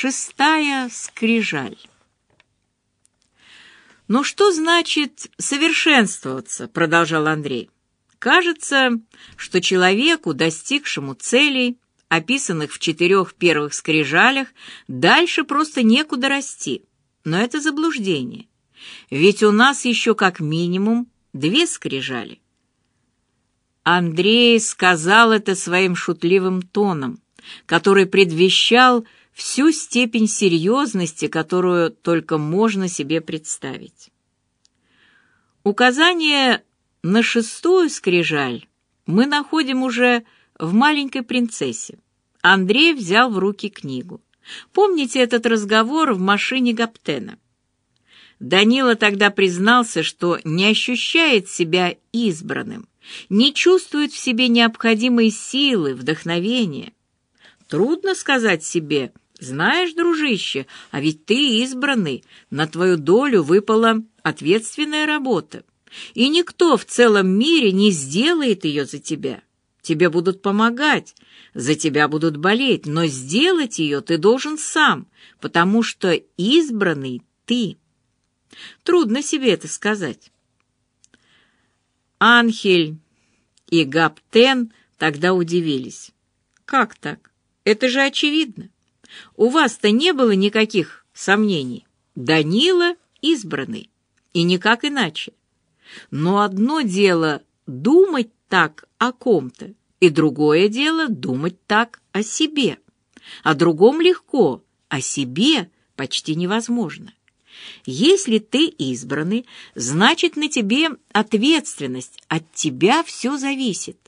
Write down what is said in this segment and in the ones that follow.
Шестая скрижаль. «Ну что значит совершенствоваться?» — продолжал Андрей. «Кажется, что человеку, достигшему целей, описанных в четырех первых скрижалях, дальше просто некуда расти. Но это заблуждение. Ведь у нас еще как минимум две скрижали». Андрей сказал это своим шутливым тоном, который предвещал всю степень серьезности, которую только можно себе представить. Указание на шестую скрижаль мы находим уже в «Маленькой принцессе». Андрей взял в руки книгу. Помните этот разговор в машине Гаптена? Данила тогда признался, что не ощущает себя избранным, не чувствует в себе необходимой силы, вдохновения. Трудно сказать себе знаешь, дружище, а ведь ты избранный, на твою долю выпала ответственная работа, и никто в целом мире не сделает ее за тебя. Тебе будут помогать, за тебя будут болеть, но сделать ее ты должен сам, потому что избранный ты. Трудно себе это сказать. Анхель и Гаптен тогда удивились. Как так? Это же очевидно. У вас-то не было никаких сомнений. Данила избранный, и никак иначе. Но одно дело думать так о ком-то, и другое дело думать так о себе. О другом легко, о себе почти невозможно. Если ты избранный, значит на тебе ответственность, от тебя все зависит.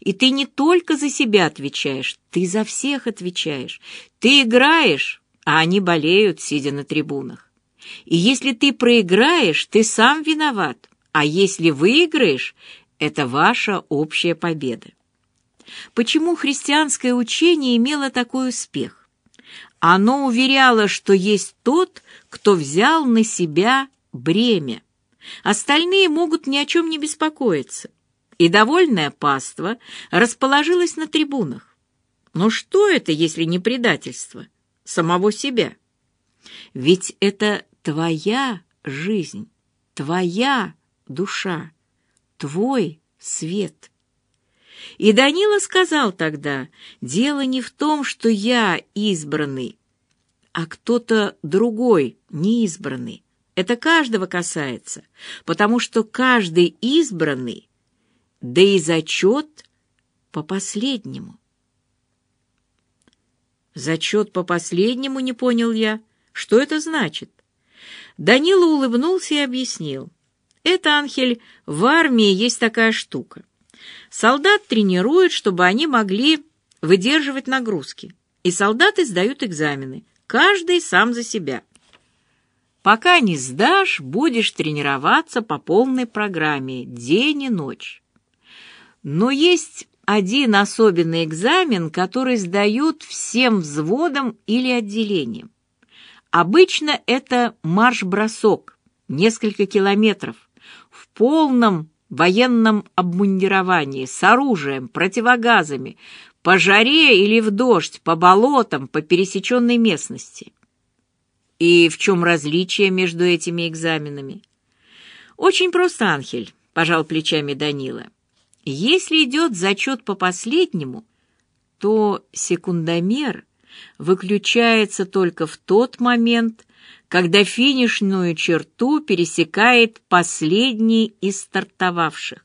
И ты не только за себя отвечаешь, ты за всех отвечаешь. Ты играешь, а они болеют, сидя на трибунах. И если ты проиграешь, ты сам виноват, а если выиграешь, это ваша общая победа. Почему христианское учение имело такой успех? Оно уверяло, что есть тот, кто взял на себя бремя. Остальные могут ни о чем не беспокоиться и довольная паства расположилась на трибунах. Но что это, если не предательство самого себя? Ведь это твоя жизнь, твоя душа, твой свет. И Данила сказал тогда, дело не в том, что я избранный, а кто-то другой неизбранный. Это каждого касается, потому что каждый избранный да и зачет по последнему. Зачет по последнему, не понял я. Что это значит? Данила улыбнулся и объяснил. Это, Анхель, в армии есть такая штука. Солдат тренируют, чтобы они могли выдерживать нагрузки. И солдаты сдают экзамены. Каждый сам за себя. Пока не сдашь, будешь тренироваться по полной программе, день и ночь. Но есть один особенный экзамен, который сдают всем взводам или отделениям. Обычно это марш-бросок, несколько километров, в полном военном обмундировании, с оружием, противогазами, по жаре или в дождь, по болотам, по пересеченной местности. И в чем различие между этими экзаменами? Очень просто, Анхель, пожал плечами Данила. Если идет зачет по последнему, то секундомер выключается только в тот момент, когда финишную черту пересекает последний из стартовавших.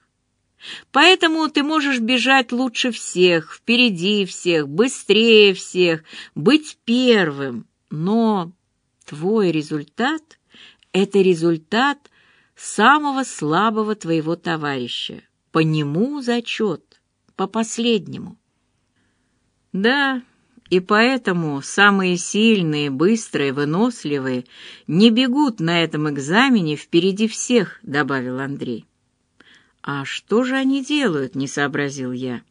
Поэтому ты можешь бежать лучше всех, впереди всех, быстрее всех, быть первым, но твой результат — это результат самого слабого твоего товарища по нему зачет, по последнему. Да, и поэтому самые сильные, быстрые, выносливые не бегут на этом экзамене впереди всех, добавил Андрей. А что же они делают, не сообразил я.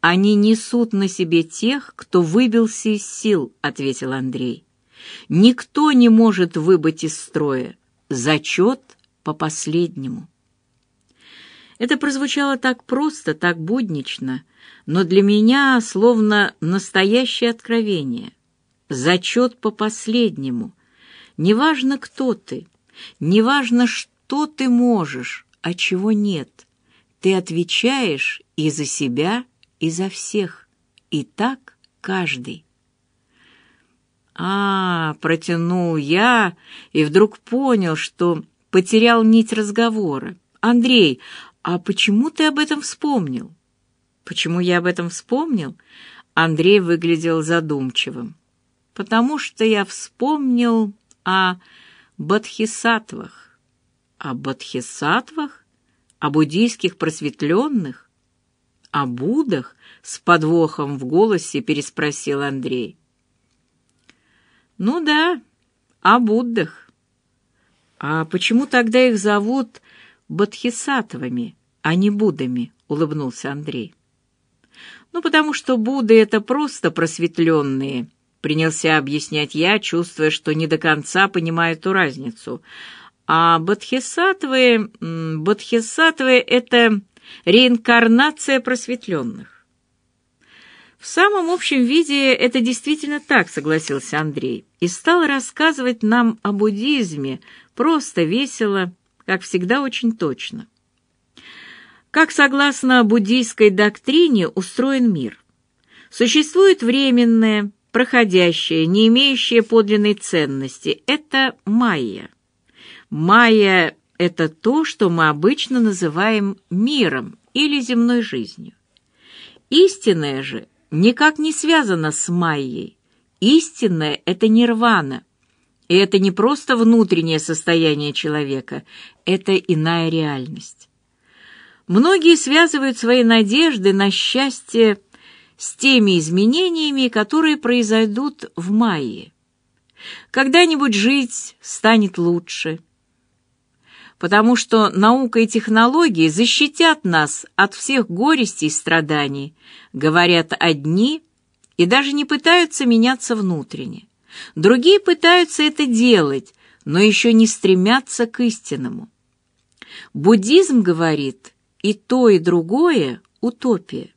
Они несут на себе тех, кто выбился из сил, ответил Андрей. Никто не может выбыть из строя. Зачет по последнему. Это прозвучало так просто, так буднично, но для меня словно настоящее откровение. зачет по последнему. Неважно, кто ты, неважно, что ты можешь, а чего нет. Ты отвечаешь и за себя, и за всех. И так каждый. А, протянул я и вдруг понял, что потерял нить разговора. Андрей, а почему ты об этом вспомнил? Почему я об этом вспомнил? Андрей выглядел задумчивым. Потому что я вспомнил о бодхисаттвах. О бодхисаттвах? О буддийских просветленных? О Буддах? С подвохом в голосе переспросил Андрей. Ну да, о Буддах. А почему тогда их зовут бодхисаттвами, а не Буддами? Улыбнулся Андрей. Ну, потому что Будды — это просто просветленные, принялся объяснять я, чувствуя, что не до конца понимаю эту разницу. А бодхисаттвы... Бодхисаттвы — это реинкарнация просветленных. В самом общем виде это действительно так, согласился Андрей, и стал рассказывать нам о буддизме, просто, весело, как всегда очень точно. Как согласно буддийской доктрине устроен мир? Существует временное, проходящее, не имеющее подлинной ценности. Это майя. Майя — это то, что мы обычно называем миром или земной жизнью. Истинное же — никак не связано с Майей. Истинное — это нирвана. И это не просто внутреннее состояние человека, это иная реальность. Многие связывают свои надежды на счастье с теми изменениями, которые произойдут в Майе. Когда-нибудь жить станет лучше — потому что наука и технологии защитят нас от всех горестей и страданий, говорят одни и даже не пытаются меняться внутренне. Другие пытаются это делать, но еще не стремятся к истинному. Буддизм говорит, и то, и другое – утопия.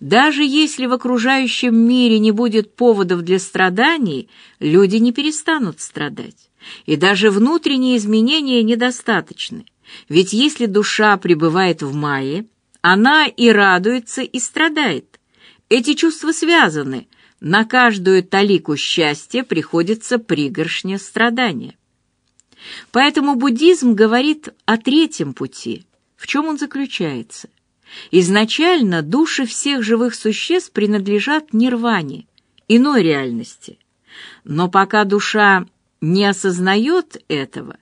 Даже если в окружающем мире не будет поводов для страданий, люди не перестанут страдать. И даже внутренние изменения недостаточны. Ведь если душа пребывает в мае, она и радуется, и страдает. Эти чувства связаны. На каждую талику счастья приходится пригоршня страдания. Поэтому буддизм говорит о третьем пути. В чем он заключается? Изначально души всех живых существ принадлежат нирване, иной реальности. Но пока душа не осознает этого,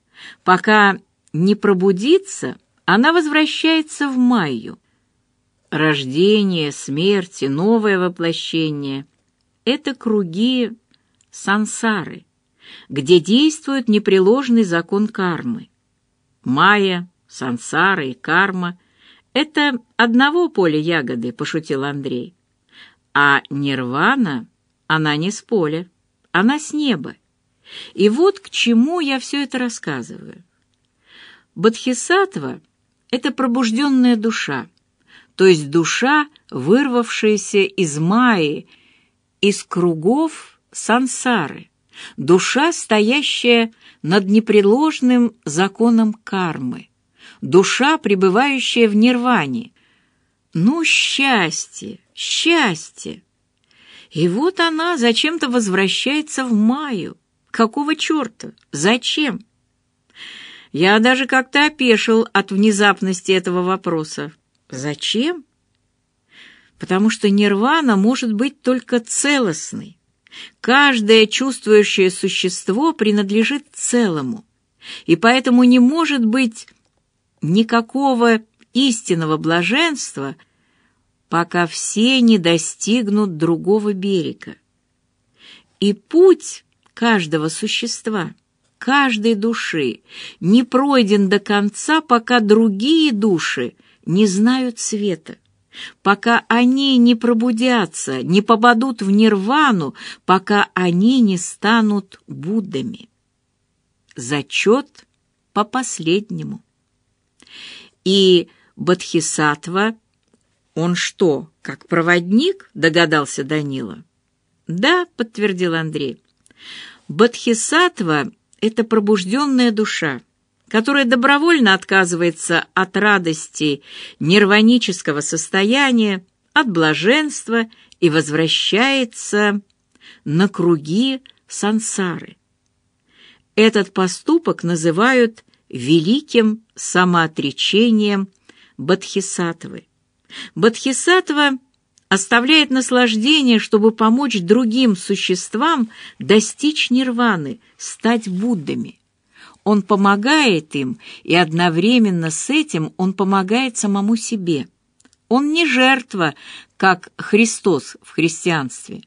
пока не пробудится, она возвращается в Майю. Рождение, смерть и новое воплощение — это круги сансары, где действует непреложный закон кармы. Майя, сансара и карма — это одного поля ягоды, пошутил Андрей. А нирвана, она не с поля, она с неба. И вот к чему я все это рассказываю. Бодхисаттва — это пробужденная душа, то есть душа, вырвавшаяся из Майи, из кругов сансары, душа, стоящая над непреложным законом кармы, душа, пребывающая в нирване. Ну, счастье, счастье! И вот она зачем-то возвращается в Маю, Какого черта? Зачем? Я даже как-то опешил от внезапности этого вопроса. Зачем? Потому что нирвана может быть только целостной. Каждое чувствующее существо принадлежит целому, и поэтому не может быть никакого истинного блаженства, пока все не достигнут другого берега. И путь каждого существа, каждой души, не пройден до конца, пока другие души не знают света, пока они не пробудятся, не попадут в нирвану, пока они не станут Буддами. Зачет по последнему. И Бодхисаттва, он что, как проводник, догадался Данила? Да, подтвердил Андрей. Бодхисаттва — это пробужденная душа, которая добровольно отказывается от радости нирванического состояния, от блаженства и возвращается на круги сансары. Этот поступок называют великим самоотречением Бодхисаттвы. Бодхисаттва оставляет наслаждение, чтобы помочь другим существам достичь нирваны, стать Буддами. Он помогает им, и одновременно с этим он помогает самому себе. Он не жертва, как Христос в христианстве.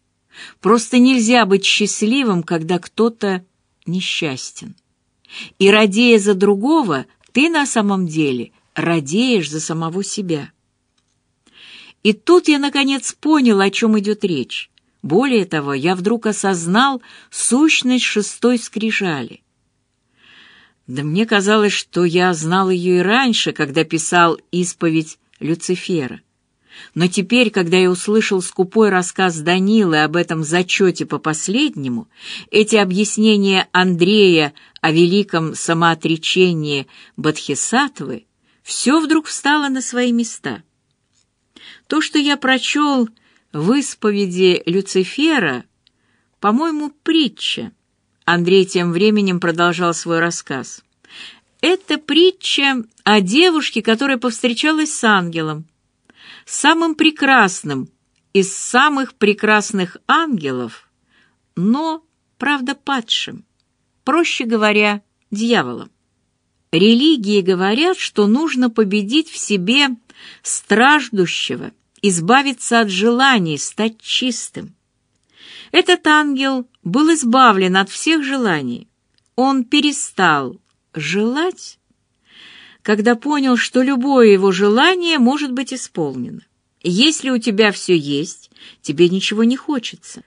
Просто нельзя быть счастливым, когда кто-то несчастен. И радея за другого, ты на самом деле радеешь за самого себя. И тут я, наконец, понял, о чем идет речь. Более того, я вдруг осознал сущность шестой скрижали — да мне казалось, что я знал ее и раньше, когда писал «Исповедь Люцифера». Но теперь, когда я услышал скупой рассказ Данилы об этом зачете по последнему, эти объяснения Андрея о великом самоотречении Бодхисаттвы, все вдруг встало на свои места. То, что я прочел в исповеди Люцифера, по-моему, притча, Андрей тем временем продолжал свой рассказ. Это притча о девушке, которая повстречалась с ангелом, самым прекрасным из самых прекрасных ангелов, но, правда, падшим, проще говоря, дьяволом. Религии говорят, что нужно победить в себе страждущего, избавиться от желаний, стать чистым. Этот ангел был избавлен от всех желаний. Он перестал желать, когда понял, что любое его желание может быть исполнено. Если у тебя все есть, тебе ничего не хочется.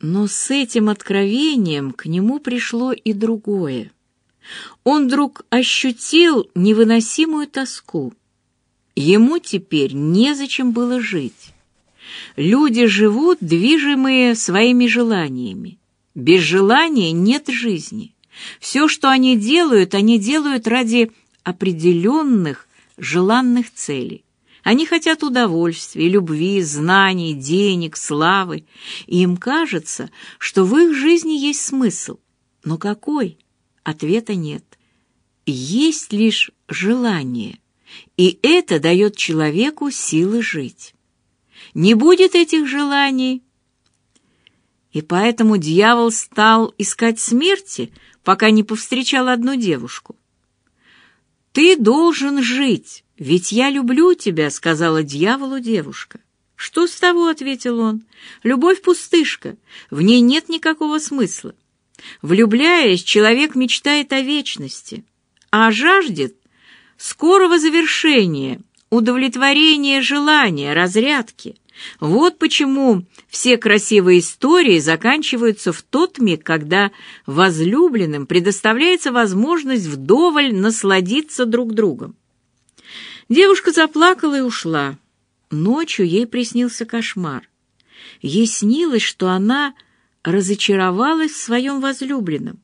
Но с этим откровением к нему пришло и другое. Он вдруг ощутил невыносимую тоску. Ему теперь незачем было жить. Люди живут, движимые своими желаниями. Без желания нет жизни. Все, что они делают, они делают ради определенных желанных целей. Они хотят удовольствия, любви, знаний, денег, славы, и им кажется, что в их жизни есть смысл. Но какой? Ответа нет. Есть лишь желание, и это дает человеку силы жить. Не будет этих желаний, и поэтому дьявол стал искать смерти, пока не повстречал одну девушку. «Ты должен жить, ведь я люблю тебя», — сказала дьяволу девушка. «Что с того?» — ответил он. «Любовь пустышка, в ней нет никакого смысла. Влюбляясь, человек мечтает о вечности, а жаждет скорого завершения, удовлетворения желания, разрядки». Вот почему все красивые истории заканчиваются в тот миг, когда возлюбленным предоставляется возможность вдоволь насладиться друг другом. Девушка заплакала и ушла. Ночью ей приснился кошмар. Ей снилось, что она разочаровалась в своем возлюбленном.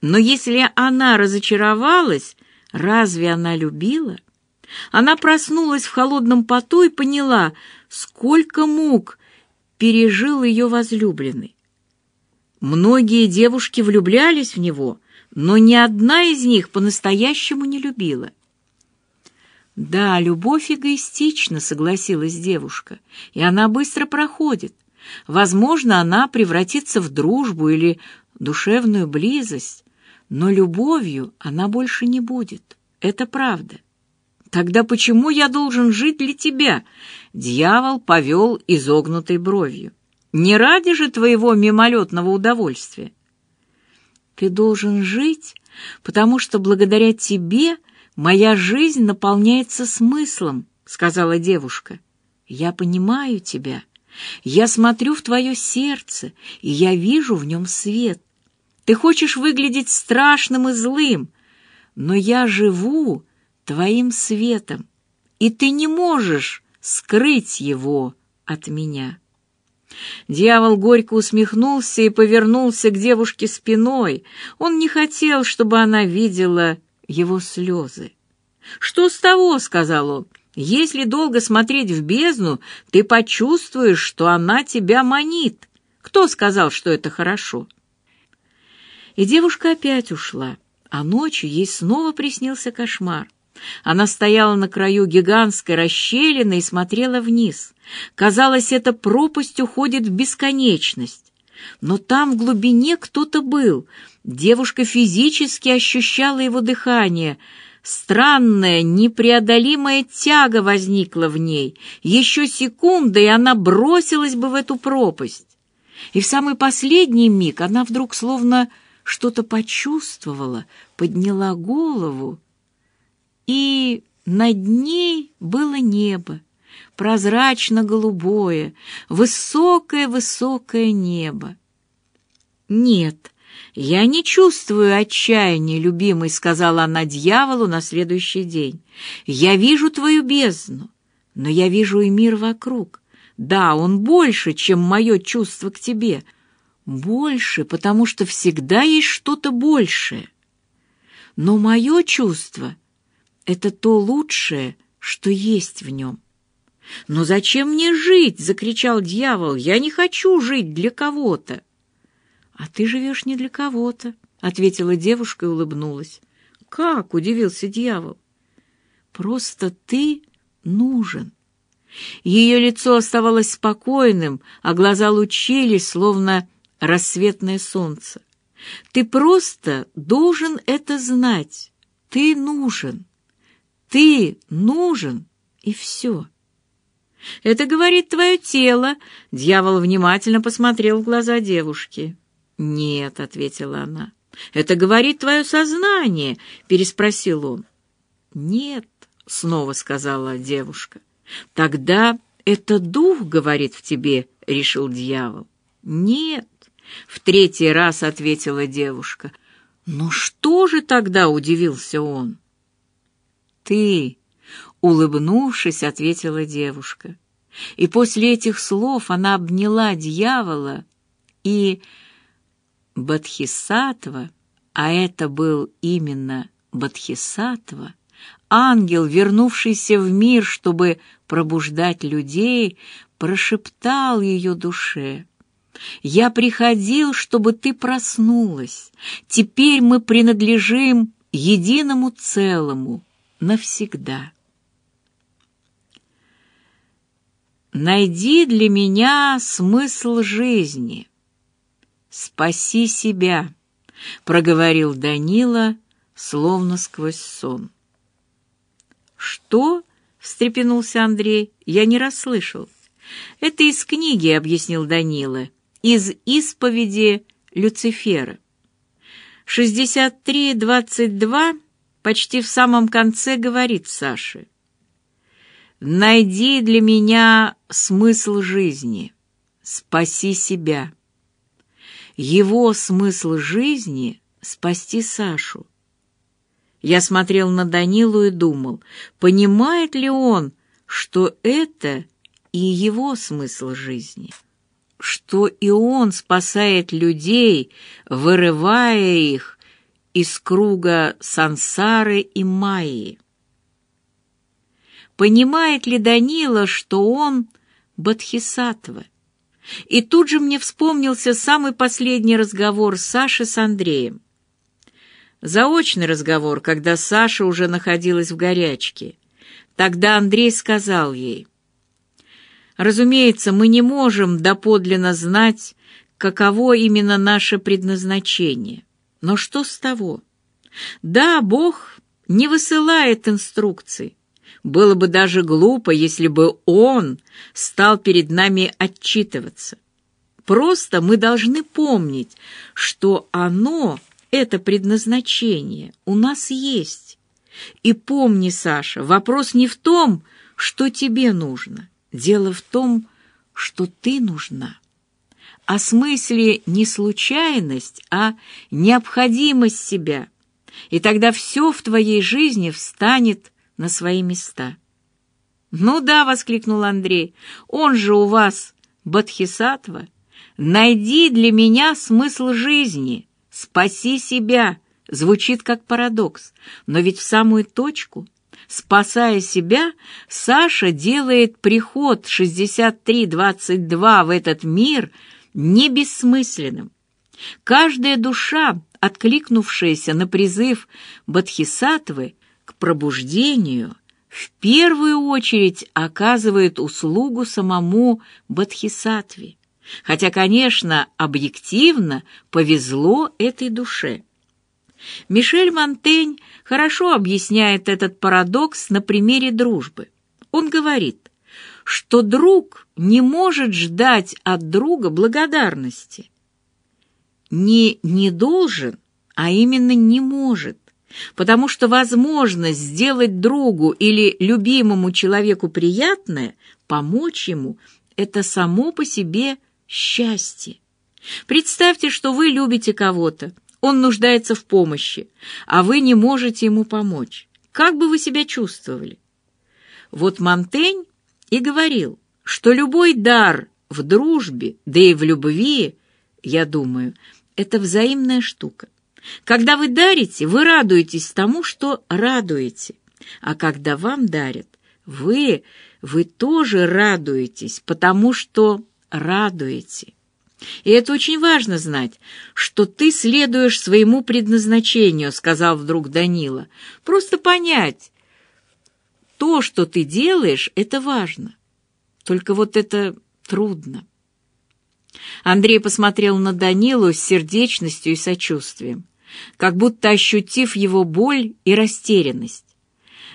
Но если она разочаровалась, разве она любила? Она проснулась в холодном поту и поняла, сколько мук пережил ее возлюбленный. Многие девушки влюблялись в него, но ни одна из них по-настоящему не любила. «Да, любовь эгоистична», — согласилась девушка, — «и она быстро проходит. Возможно, она превратится в дружбу или душевную близость, но любовью она больше не будет. Это правда. Тогда почему я должен жить для тебя? Дьявол повел изогнутой бровью. Не ради же твоего мимолетного удовольствия. Ты должен жить, потому что благодаря тебе моя жизнь наполняется смыслом, сказала девушка. Я понимаю тебя. Я смотрю в твое сердце, и я вижу в нем свет. Ты хочешь выглядеть страшным и злым, но я живу твоим светом, и ты не можешь скрыть его от меня. Дьявол горько усмехнулся и повернулся к девушке спиной. Он не хотел, чтобы она видела его слезы. «Что с того?» — сказал он. «Если долго смотреть в бездну, ты почувствуешь, что она тебя манит. Кто сказал, что это хорошо?» И девушка опять ушла, а ночью ей снова приснился кошмар. Она стояла на краю гигантской расщелины и смотрела вниз. Казалось, эта пропасть уходит в бесконечность. Но там в глубине кто-то был. Девушка физически ощущала его дыхание. Странная, непреодолимая тяга возникла в ней. Еще секунда, и она бросилась бы в эту пропасть. И в самый последний миг она вдруг словно что-то почувствовала, подняла голову и над ней было небо, прозрачно-голубое, высокое-высокое небо. «Нет, я не чувствую отчаяния, любимый», — сказала она дьяволу на следующий день. «Я вижу твою бездну, но я вижу и мир вокруг. Да, он больше, чем мое чувство к тебе. Больше, потому что всегда есть что-то большее. Но мое чувство — это то лучшее, что есть в нем. «Но зачем мне жить?» — закричал дьявол. «Я не хочу жить для кого-то». «А ты живешь не для кого-то», — ответила девушка и улыбнулась. «Как?» — удивился дьявол. «Просто ты нужен». Ее лицо оставалось спокойным, а глаза лучились, словно рассветное солнце. «Ты просто должен это знать. Ты нужен». Ты нужен, и все. Это говорит твое тело. Дьявол внимательно посмотрел в глаза девушки. Нет, ответила она. Это говорит твое сознание, переспросил он. Нет, снова сказала девушка. Тогда это дух говорит в тебе, решил дьявол. Нет, в третий раз ответила девушка. Но что же тогда, удивился он? Ты!» — улыбнувшись, ответила девушка. И после этих слов она обняла дьявола и Бадхисатва, а это был именно Бадхисатва, ангел, вернувшийся в мир, чтобы пробуждать людей, прошептал ее душе. «Я приходил, чтобы ты проснулась. Теперь мы принадлежим единому целому, навсегда. Найди для меня смысл жизни. Спаси себя, проговорил Данила, словно сквозь сон. Что? встрепенулся Андрей. Я не расслышал. Это из книги, объяснил Данила, из исповеди Люцифера. 63.22 почти в самом конце говорит Саше. «Найди для меня смысл жизни, спаси себя». Его смысл жизни — спасти Сашу. Я смотрел на Данилу и думал, понимает ли он, что это и его смысл жизни, что и он спасает людей, вырывая их из круга сансары и майи. Понимает ли Данила, что он Бадхисатва? И тут же мне вспомнился самый последний разговор Саши с Андреем. Заочный разговор, когда Саша уже находилась в горячке. Тогда Андрей сказал ей, «Разумеется, мы не можем доподлинно знать, каково именно наше предназначение. Но что с того? Да, Бог не высылает инструкций. Было бы даже глупо, если бы Он стал перед нами отчитываться. Просто мы должны помнить, что оно, это предназначение, у нас есть. И помни, Саша, вопрос не в том, что тебе нужно. Дело в том, что ты нужна о смысле не случайность, а необходимость себя, и тогда все в твоей жизни встанет на свои места. «Ну да», — воскликнул Андрей, — «он же у вас Бодхисаттва, найди для меня смысл жизни, спаси себя, звучит как парадокс, но ведь в самую точку. Спасая себя, Саша делает приход 6322 в этот мир не бессмысленным. Каждая душа, откликнувшаяся на призыв Бодхисаттвы к пробуждению, в первую очередь оказывает услугу самому Бодхисаттве. Хотя, конечно, объективно повезло этой душе. Мишель Монтень хорошо объясняет этот парадокс на примере дружбы. Он говорит, что друг не может ждать от друга благодарности. Не «не должен», а именно «не может», потому что возможность сделать другу или любимому человеку приятное, помочь ему – это само по себе счастье. Представьте, что вы любите кого-то, он нуждается в помощи, а вы не можете ему помочь. Как бы вы себя чувствовали? Вот Монтень и говорил, что любой дар в дружбе, да и в любви, я думаю, это взаимная штука. Когда вы дарите, вы радуетесь тому, что радуете. А когда вам дарят, вы, вы тоже радуетесь, потому что радуете. И это очень важно знать, что ты следуешь своему предназначению, сказал вдруг Данила. Просто понять, то, что ты делаешь, это важно. Только вот это трудно. Андрей посмотрел на Данилу с сердечностью и сочувствием, как будто ощутив его боль и растерянность.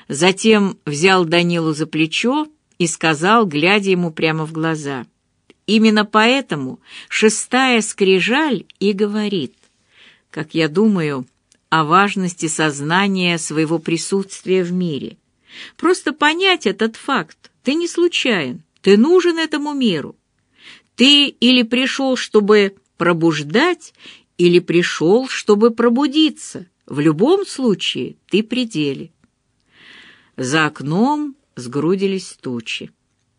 Затем взял Данилу за плечо и сказал, глядя ему прямо в глаза — Именно поэтому шестая скрижаль и говорит, как я думаю, о важности сознания своего присутствия в мире. Просто понять этот факт. Ты не случайен, ты нужен этому миру. Ты или пришел, чтобы пробуждать, или пришел, чтобы пробудиться. В любом случае ты пределе. За окном сгрудились тучи.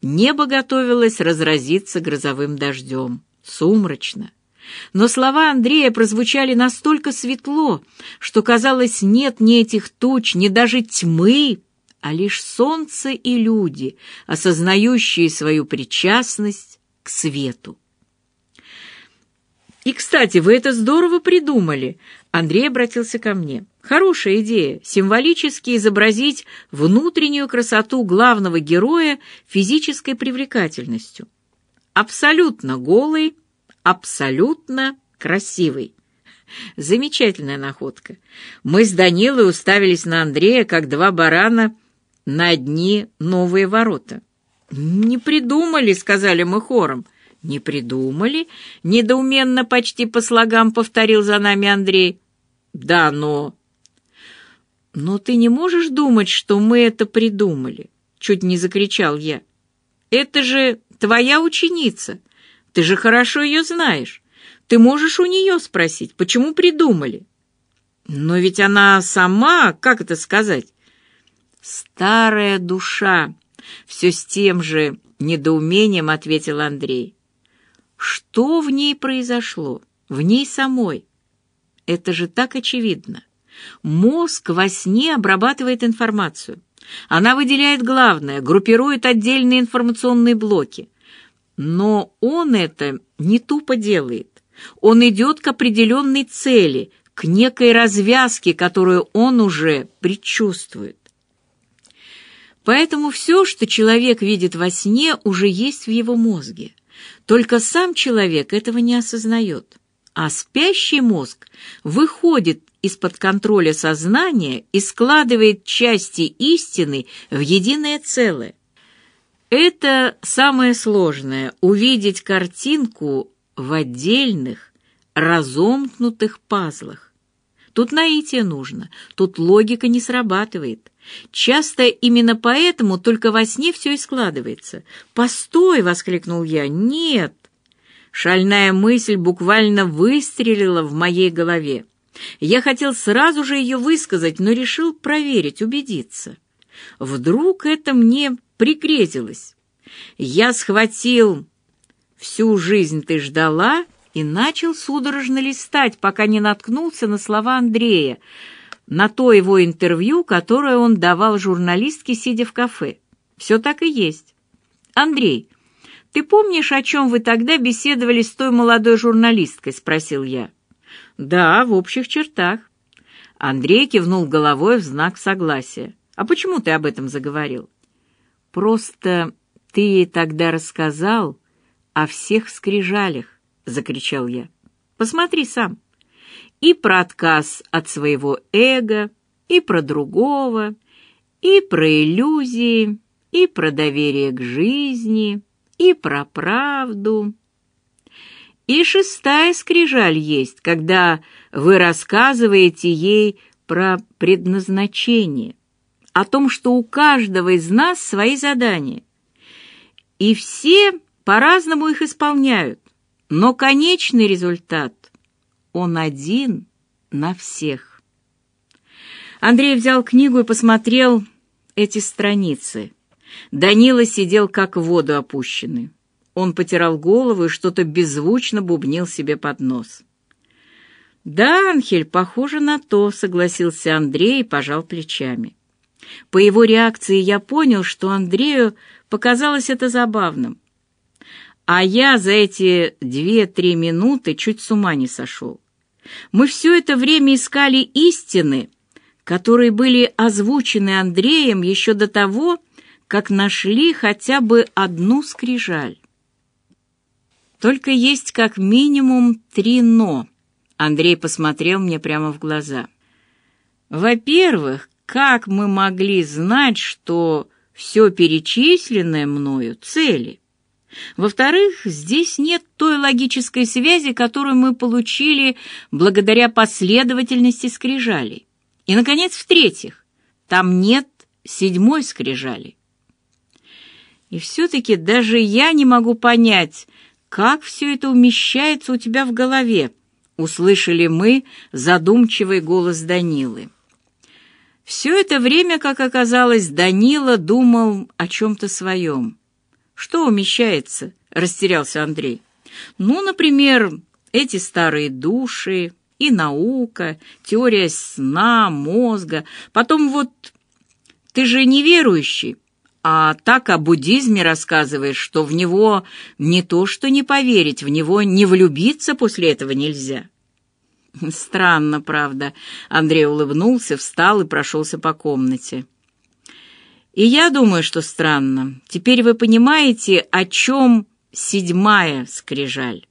Небо готовилось разразиться грозовым дождем. Сумрачно. Но слова Андрея прозвучали настолько светло, что, казалось, нет ни этих туч, ни даже тьмы, а лишь солнце и люди, осознающие свою причастность к свету. «И, кстати, вы это здорово придумали!» Андрей обратился ко мне. Хорошая идея – символически изобразить внутреннюю красоту главного героя физической привлекательностью. Абсолютно голый, абсолютно красивый. Замечательная находка. Мы с Данилой уставились на Андрея, как два барана на одни новые ворота. «Не придумали», — сказали мы хором. «Не придумали?» — недоуменно почти по слогам повторил за нами Андрей. «Да, но...» «Но ты не можешь думать, что мы это придумали?» — чуть не закричал я. «Это же твоя ученица. Ты же хорошо ее знаешь. Ты можешь у нее спросить, почему придумали?» «Но ведь она сама, как это сказать?» «Старая душа», — все с тем же недоумением ответил Андрей. «Что в ней произошло? В ней самой? Это же так очевидно. Мозг во сне обрабатывает информацию. Она выделяет главное, группирует отдельные информационные блоки. Но он это не тупо делает. Он идет к определенной цели, к некой развязке, которую он уже предчувствует. Поэтому все, что человек видит во сне, уже есть в его мозге. Только сам человек этого не осознает. А спящий мозг выходит из-под контроля сознания и складывает части истины в единое целое. Это самое сложное — увидеть картинку в отдельных, разомкнутых пазлах. Тут наитие нужно, тут логика не срабатывает. Часто именно поэтому только во сне все и складывается. «Постой!» — воскликнул я. «Нет!» Шальная мысль буквально выстрелила в моей голове. Я хотел сразу же ее высказать, но решил проверить, убедиться. Вдруг это мне пригрезилось. Я схватил всю жизнь ты ждала и начал судорожно листать, пока не наткнулся на слова Андрея, на то его интервью, которое он давал журналистке, сидя в кафе. Все так и есть. Андрей, ты помнишь, о чем вы тогда беседовали с той молодой журналисткой? Спросил я. Да, в общих чертах. Андрей кивнул головой в знак согласия. А почему ты об этом заговорил? Просто ты ей тогда рассказал о всех скрижалях, закричал я. Посмотри сам и про отказ от своего эго, и про другого, и про иллюзии, и про доверие к жизни, и про правду. И шестая скрижаль есть, когда вы рассказываете ей про предназначение, о том, что у каждого из нас свои задания. И все по-разному их исполняют, но конечный результат он один на всех. Андрей взял книгу и посмотрел эти страницы. Данила сидел как в воду опущенный. Он потирал голову и что-то беззвучно бубнил себе под нос. «Да, Анхель, похоже на то», — согласился Андрей и пожал плечами. По его реакции я понял, что Андрею показалось это забавным. А я за эти две-три минуты чуть с ума не сошел. Мы все это время искали истины, которые были озвучены Андреем еще до того, как нашли хотя бы одну скрижаль. Только есть как минимум три «но». Андрей посмотрел мне прямо в глаза. Во-первых, как мы могли знать, что все перечисленное мною — цели? Во-вторых, здесь нет той логической связи, которую мы получили благодаря последовательности скрижалей. И, наконец, в-третьих, там нет седьмой скрижали. И все-таки даже я не могу понять, как все это умещается у тебя в голове, услышали мы задумчивый голос Данилы. Все это время, как оказалось, Данила думал о чем-то своем. Что умещается? Растерялся Андрей. Ну, например, эти старые души и наука, теория сна, мозга. Потом вот ты же неверующий, а так о буддизме рассказываешь, что в него не то что не поверить, в него не влюбиться после этого нельзя. Странно, правда. Андрей улыбнулся, встал и прошелся по комнате. И я думаю, что странно. Теперь вы понимаете, о чем седьмая скрижаль.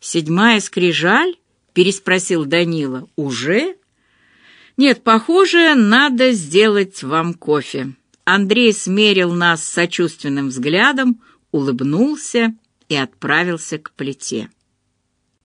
Седьмая скрижаль? переспросил Данила. Уже? Нет, похоже, надо сделать вам кофе. Андрей смерил нас сочувственным взглядом, улыбнулся и отправился к плите.